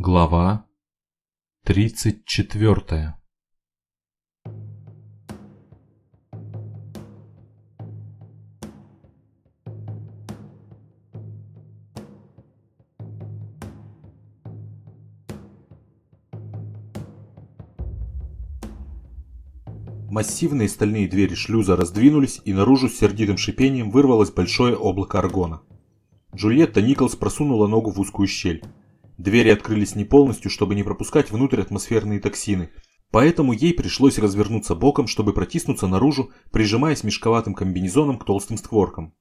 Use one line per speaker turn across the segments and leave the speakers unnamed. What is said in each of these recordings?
Глава 34
Массивные стальные двери шлюза раздвинулись, и наружу с сердитым шипением вырвалось большое облако аргона. Джульетта Николс просунула ногу в узкую щель. Двери открылись не полностью, чтобы не пропускать внутрь атмосферные токсины, поэтому ей пришлось развернуться боком, чтобы протиснуться наружу, прижимаясь мешковатым комбинезоном к толстым створкам.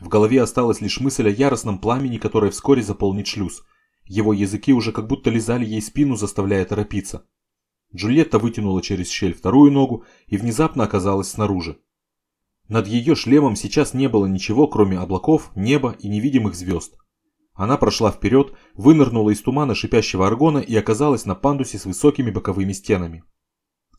В голове осталась лишь мысль о яростном пламени, которое вскоре заполнит шлюз. Его языки уже как будто лизали ей спину, заставляя торопиться. Джульетта вытянула через щель вторую ногу и внезапно оказалась снаружи. Над ее шлемом сейчас не было ничего, кроме облаков, неба и невидимых звезд. Она прошла вперед, вынырнула из тумана шипящего аргона и оказалась на пандусе с высокими боковыми стенами.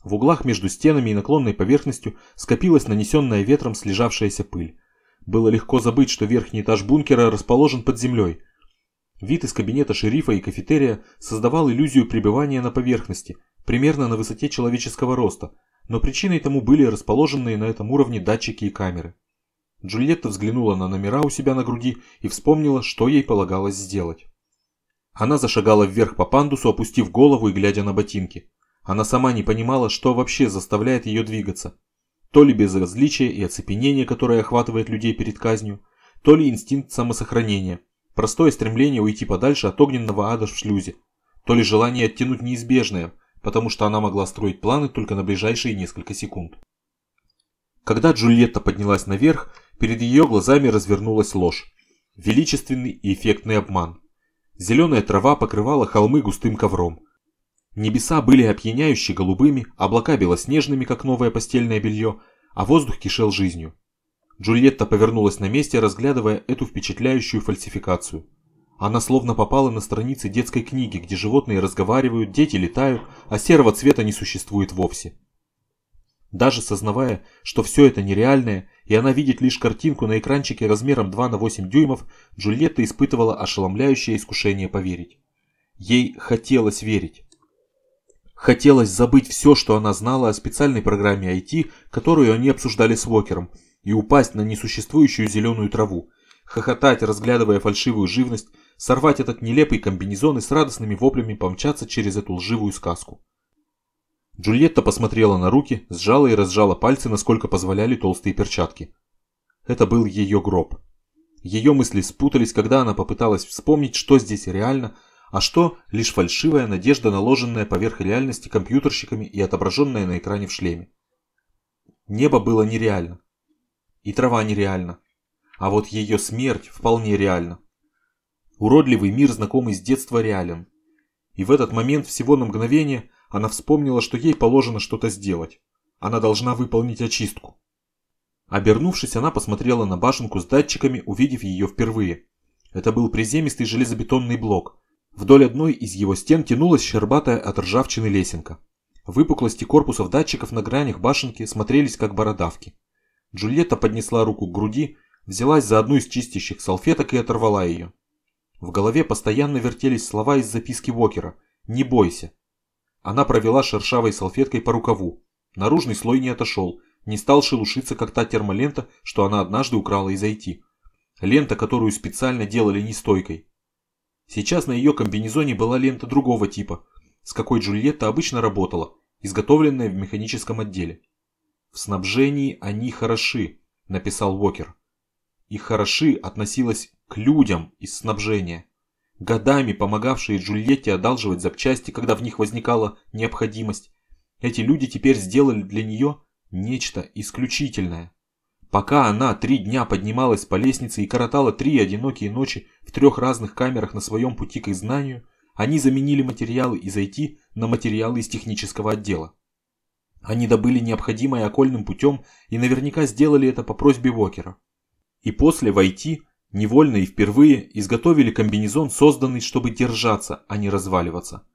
В углах между стенами и наклонной поверхностью скопилась нанесенная ветром слежавшаяся пыль. Было легко забыть, что верхний этаж бункера расположен под землей. Вид из кабинета шерифа и кафетерия создавал иллюзию пребывания на поверхности, примерно на высоте человеческого роста, но причиной тому были расположенные на этом уровне датчики и камеры. Джульетта взглянула на номера у себя на груди и вспомнила, что ей полагалось сделать. Она зашагала вверх по пандусу, опустив голову и глядя на ботинки. Она сама не понимала, что вообще заставляет ее двигаться. То ли безразличие и оцепенение, которое охватывает людей перед казнью, то ли инстинкт самосохранения, простое стремление уйти подальше от огненного ада в шлюзе, то ли желание оттянуть неизбежное, потому что она могла строить планы только на ближайшие несколько секунд. Когда Джульетта поднялась наверх, перед ее глазами развернулась ложь. Величественный и эффектный обман. Зеленая трава покрывала холмы густым ковром. Небеса были опьяняюще голубыми, облака белоснежными, как новое постельное белье, а воздух кишел жизнью. Джульетта повернулась на месте, разглядывая эту впечатляющую фальсификацию. Она словно попала на страницы детской книги, где животные разговаривают, дети летают, а серого цвета не существует вовсе. Даже сознавая, что все это нереальное, и она видит лишь картинку на экранчике размером 2 на 8 дюймов, Джульетта испытывала ошеломляющее искушение поверить. Ей хотелось верить. Хотелось забыть все, что она знала о специальной программе IT, которую они обсуждали с Вокером, и упасть на несуществующую зеленую траву, хохотать, разглядывая фальшивую живность, сорвать этот нелепый комбинезон и с радостными воплями помчаться через эту лживую сказку. Джульетта посмотрела на руки, сжала и разжала пальцы, насколько позволяли толстые перчатки. Это был ее гроб. Ее мысли спутались, когда она попыталась вспомнить, что здесь реально, а что лишь фальшивая надежда, наложенная поверх реальности компьютерщиками и отображенная на экране в шлеме. Небо было нереально. И трава нереальна. А вот ее смерть вполне реальна. Уродливый мир, знакомый с детства, реален. И в этот момент, всего на мгновение, она вспомнила, что ей положено что-то сделать. Она должна выполнить очистку. Обернувшись, она посмотрела на башенку с датчиками, увидев ее впервые. Это был приземистый железобетонный блок. Вдоль одной из его стен тянулась щербатая от ржавчины лесенка. Выпуклости корпусов датчиков на гранях башенки смотрелись как бородавки. Джульетта поднесла руку к груди, взялась за одну из чистящих салфеток и оторвала ее. В голове постоянно вертелись слова из записки Вокера «Не бойся». Она провела шершавой салфеткой по рукаву. Наружный слой не отошел, не стал шелушиться, как та термолента, что она однажды украла из IT. Лента, которую специально делали нестойкой. Сейчас на ее комбинезоне была лента другого типа, с какой Джульетта обычно работала, изготовленная в механическом отделе. «В снабжении они хороши», – написал Уокер. И «хороши» относилась к людям из снабжения годами помогавшие Джульетте одалживать запчасти, когда в них возникала необходимость. Эти люди теперь сделали для нее нечто исключительное. Пока она три дня поднималась по лестнице и коротала три одинокие ночи в трех разных камерах на своем пути к знанию, они заменили материалы из IT на материалы из технического отдела. Они добыли необходимое окольным путем и наверняка сделали это по просьбе Вокера. И после в IT Невольно и впервые изготовили комбинезон, созданный, чтобы держаться, а не разваливаться.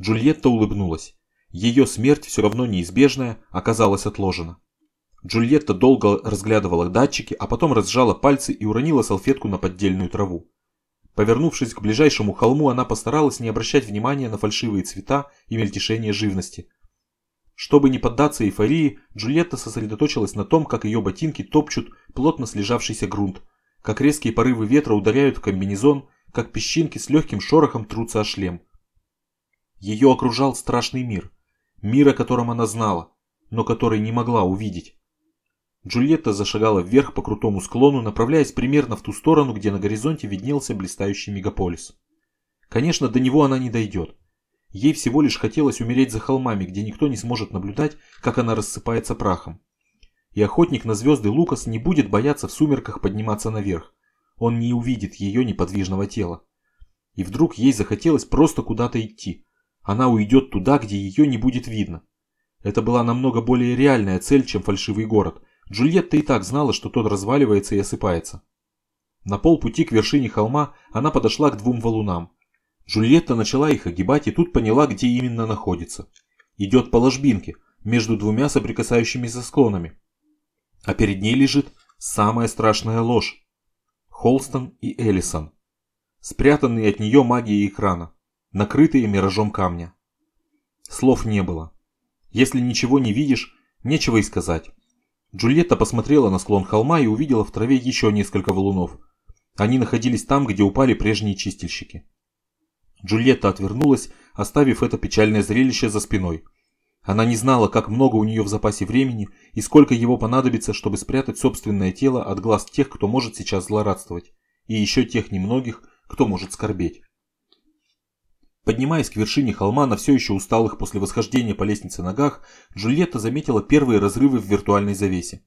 Джульетта улыбнулась. Ее смерть, все равно неизбежная, оказалась отложена. Джульетта долго разглядывала датчики, а потом разжала пальцы и уронила салфетку на поддельную траву. Повернувшись к ближайшему холму, она постаралась не обращать внимания на фальшивые цвета и мельтешение живности. Чтобы не поддаться эйфории, Джульетта сосредоточилась на том, как ее ботинки топчут плотно слежавшийся грунт, как резкие порывы ветра ударяют в комбинезон, как песчинки с легким шорохом трутся о шлем. Ее окружал страшный мир. Мир, о котором она знала, но который не могла увидеть. Джульетта зашагала вверх по крутому склону, направляясь примерно в ту сторону, где на горизонте виднелся блистающий мегаполис. Конечно, до него она не дойдет. Ей всего лишь хотелось умереть за холмами, где никто не сможет наблюдать, как она рассыпается прахом. И охотник на звезды Лукас не будет бояться в сумерках подниматься наверх. Он не увидит ее неподвижного тела. И вдруг ей захотелось просто куда-то идти. Она уйдет туда, где ее не будет видно. Это была намного более реальная цель, чем фальшивый город. Джульетта и так знала, что тот разваливается и осыпается. На полпути к вершине холма она подошла к двум валунам. Джульетта начала их огибать и тут поняла, где именно находится. Идет по ложбинке, между двумя соприкасающимися склонами. А перед ней лежит самая страшная ложь. Холстон и Эллисон. Спрятанные от нее магией экрана, накрытые миражом камня. Слов не было. Если ничего не видишь, нечего и сказать. Джульетта посмотрела на склон холма и увидела в траве еще несколько валунов. Они находились там, где упали прежние чистильщики. Джульетта отвернулась, оставив это печальное зрелище за спиной. Она не знала, как много у нее в запасе времени и сколько его понадобится, чтобы спрятать собственное тело от глаз тех, кто может сейчас злорадствовать, и еще тех немногих, кто может скорбеть. Поднимаясь к вершине холма на все еще усталых после восхождения по лестнице ногах, Джульетта заметила первые разрывы в виртуальной завесе.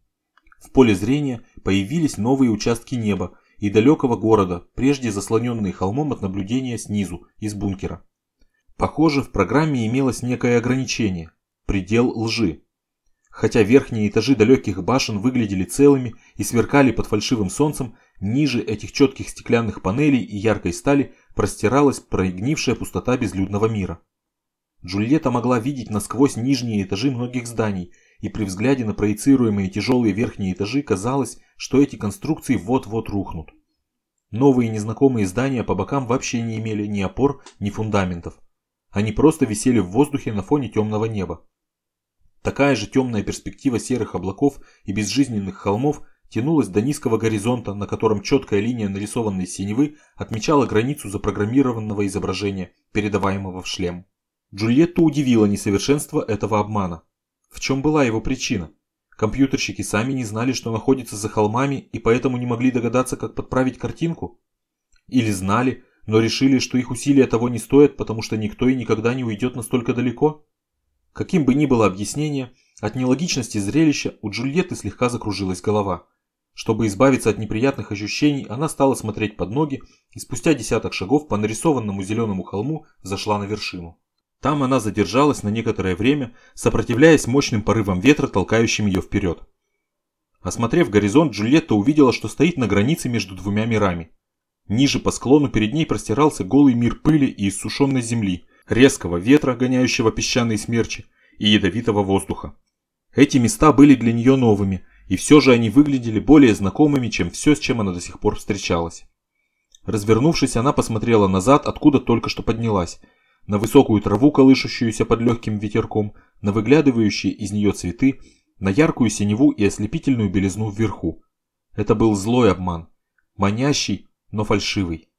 В поле зрения появились новые участки неба и далекого города, прежде заслоненные холмом от наблюдения снизу, из бункера. Похоже, в программе имелось некое ограничение – предел лжи. Хотя верхние этажи далеких башен выглядели целыми и сверкали под фальшивым солнцем, ниже этих четких стеклянных панелей и яркой стали простиралась прогнившая пустота безлюдного мира. Джульетта могла видеть насквозь нижние этажи многих зданий, и при взгляде на проецируемые тяжелые верхние этажи казалось, что эти конструкции вот-вот рухнут. Новые незнакомые здания по бокам вообще не имели ни опор, ни фундаментов. Они просто висели в воздухе на фоне темного неба. Такая же темная перспектива серых облаков и безжизненных холмов тянулась до низкого горизонта, на котором четкая линия нарисованной синевы отмечала границу запрограммированного изображения, передаваемого в шлем. Джульетту удивило несовершенство этого обмана. В чем была его причина? Компьютерщики сами не знали, что находятся за холмами и поэтому не могли догадаться, как подправить картинку? Или знали, но решили, что их усилия того не стоят, потому что никто и никогда не уйдет настолько далеко? Каким бы ни было объяснение, от нелогичности зрелища у Джульетты слегка закружилась голова. Чтобы избавиться от неприятных ощущений, она стала смотреть под ноги и спустя десяток шагов по нарисованному зеленому холму зашла на вершину. Там она задержалась на некоторое время, сопротивляясь мощным порывам ветра, толкающим ее вперед. Осмотрев горизонт, Джульетта увидела, что стоит на границе между двумя мирами. Ниже по склону перед ней простирался голый мир пыли и иссушенной земли, резкого ветра, гоняющего песчаные смерчи, и ядовитого воздуха. Эти места были для нее новыми – и все же они выглядели более знакомыми, чем все, с чем она до сих пор встречалась. Развернувшись, она посмотрела назад, откуда только что поднялась, на высокую траву, колышущуюся под легким ветерком, на выглядывающие из нее цветы, на яркую синеву и ослепительную белизну вверху. Это был злой обман, манящий, но фальшивый.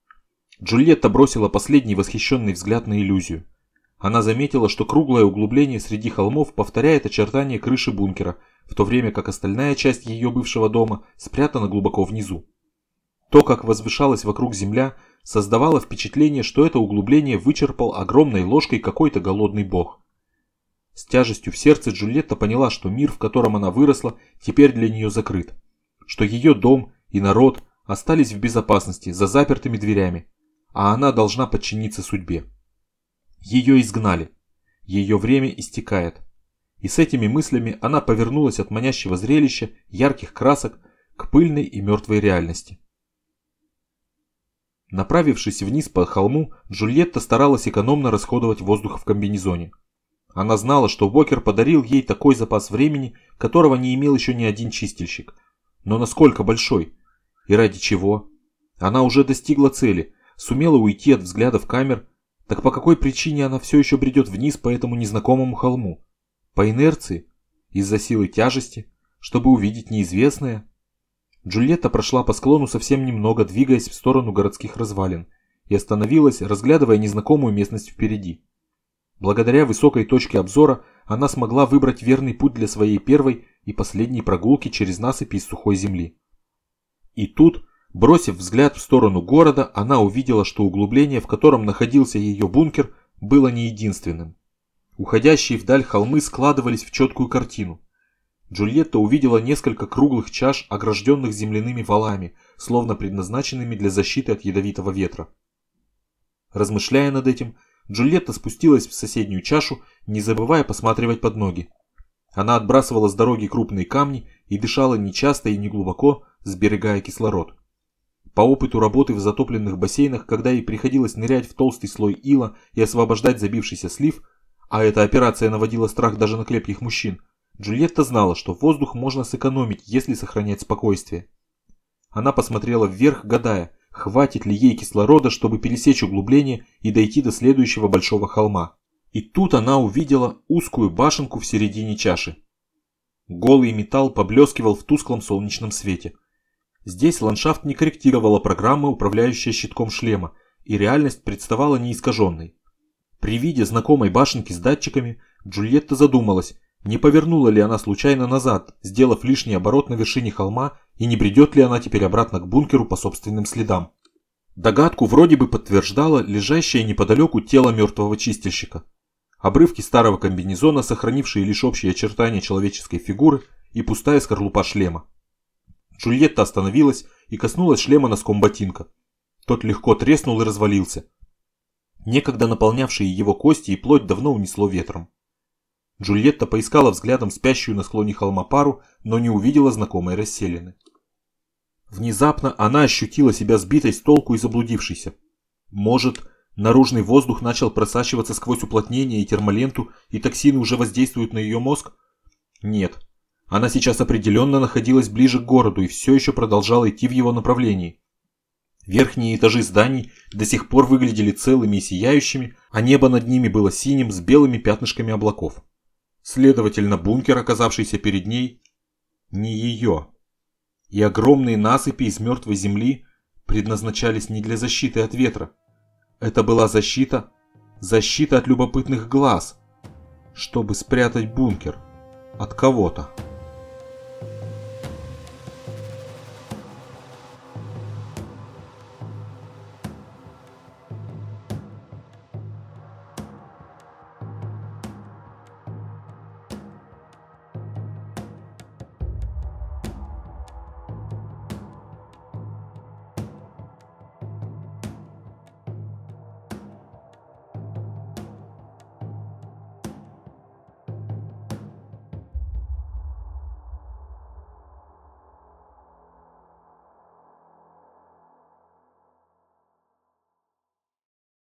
Джульетта бросила последний восхищенный взгляд на иллюзию. Она заметила, что круглое углубление среди холмов повторяет очертания крыши бункера – в то время как остальная часть ее бывшего дома спрятана глубоко внизу. То, как возвышалась вокруг земля, создавало впечатление, что это углубление вычерпал огромной ложкой какой-то голодный бог. С тяжестью в сердце Джульетта поняла, что мир, в котором она выросла, теперь для нее закрыт, что ее дом и народ остались в безопасности за запертыми дверями, а она должна подчиниться судьбе. Ее изгнали, ее время истекает, и с этими мыслями она повернулась от манящего зрелища, ярких красок, к пыльной и мертвой реальности. Направившись вниз по холму, Джульетта старалась экономно расходовать воздух в комбинезоне. Она знала, что Бокер подарил ей такой запас времени, которого не имел еще ни один чистильщик. Но насколько большой? И ради чего? Она уже достигла цели. сумела уйти от взглядов камер, так по какой причине она все еще бредет вниз по этому незнакомому холму? По инерции? Из-за силы тяжести? Чтобы увидеть неизвестное? Джульетта прошла по склону совсем немного, двигаясь в сторону городских развалин, и остановилась, разглядывая незнакомую местность впереди. Благодаря высокой точке обзора она смогла выбрать верный путь для своей первой и последней прогулки через насыпи из сухой земли. И тут, бросив взгляд в сторону города, она увидела, что углубление, в котором находился ее бункер, было не единственным. Уходящие вдаль холмы складывались в четкую картину. Джульетта увидела несколько круглых чаш, огражденных земляными валами, словно предназначенными для защиты от ядовитого ветра. Размышляя над этим, Джульетта спустилась в соседнюю чашу, не забывая посматривать под ноги. Она отбрасывала с дороги крупные камни и дышала нечасто и неглубоко, сберегая кислород. По опыту работы в затопленных бассейнах, когда ей приходилось нырять в толстый слой ила и освобождать забившийся слив, а эта операция наводила страх даже на крепких мужчин, Джульетта знала, что воздух можно сэкономить, если сохранять спокойствие. Она посмотрела вверх, гадая, хватит ли ей кислорода, чтобы пересечь углубление и дойти до следующего большого холма. И тут она увидела узкую башенку в середине чаши. Голый металл поблескивал в тусклом солнечном свете. Здесь ландшафт не корректировала программа, управляющая щитком шлема, и реальность представала неискаженной. При виде знакомой башенки с датчиками Джульетта задумалась, не повернула ли она случайно назад, сделав лишний оборот на вершине холма, и не бредет ли она теперь обратно к бункеру по собственным следам. Догадку вроде бы подтверждало лежащее неподалеку тело мертвого чистильщика. Обрывки старого комбинезона, сохранившие лишь общие очертания человеческой фигуры и пустая скорлупа шлема. Джульетта остановилась и коснулась шлема носком ботинка. Тот легко треснул и развалился. Некогда наполнявшие его кости и плоть давно унесло ветром. Джульетта поискала взглядом спящую на склоне холма пару, но не увидела знакомой расселины. Внезапно она ощутила себя сбитой с толку и заблудившейся. Может, наружный воздух начал просачиваться сквозь уплотнение и термоленту, и токсины уже воздействуют на ее мозг? Нет. Она сейчас определенно находилась ближе к городу и все еще продолжала идти в его направлении. Верхние этажи зданий до сих пор выглядели целыми и сияющими, а небо над ними было синим с белыми пятнышками облаков. Следовательно, бункер, оказавшийся перед ней, не ее. И огромные насыпи из мертвой земли предназначались не для защиты от ветра. Это была защита, защита от любопытных глаз, чтобы спрятать бункер от кого-то.